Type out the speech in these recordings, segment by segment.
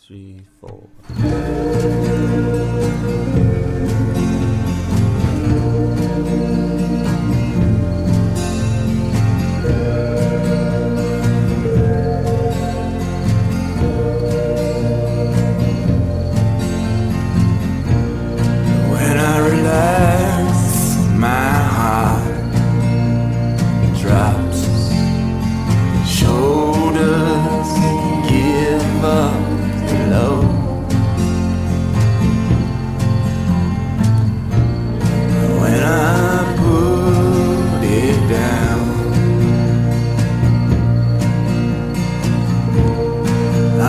three, four.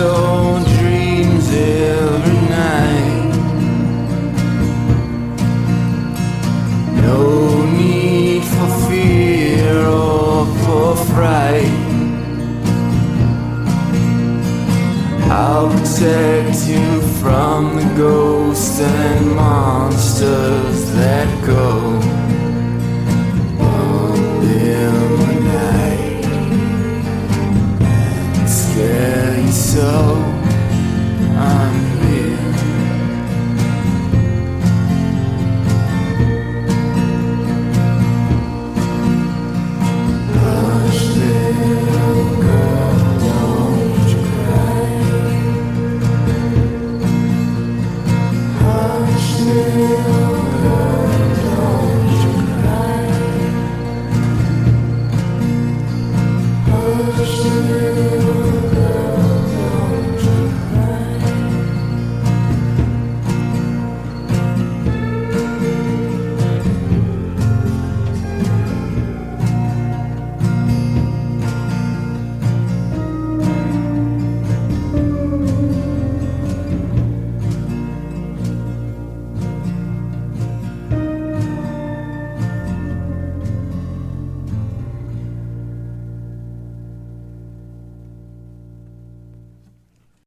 your dreams every night. No need for fear or for fright. I'll protect you from the ghosts and monsters that go.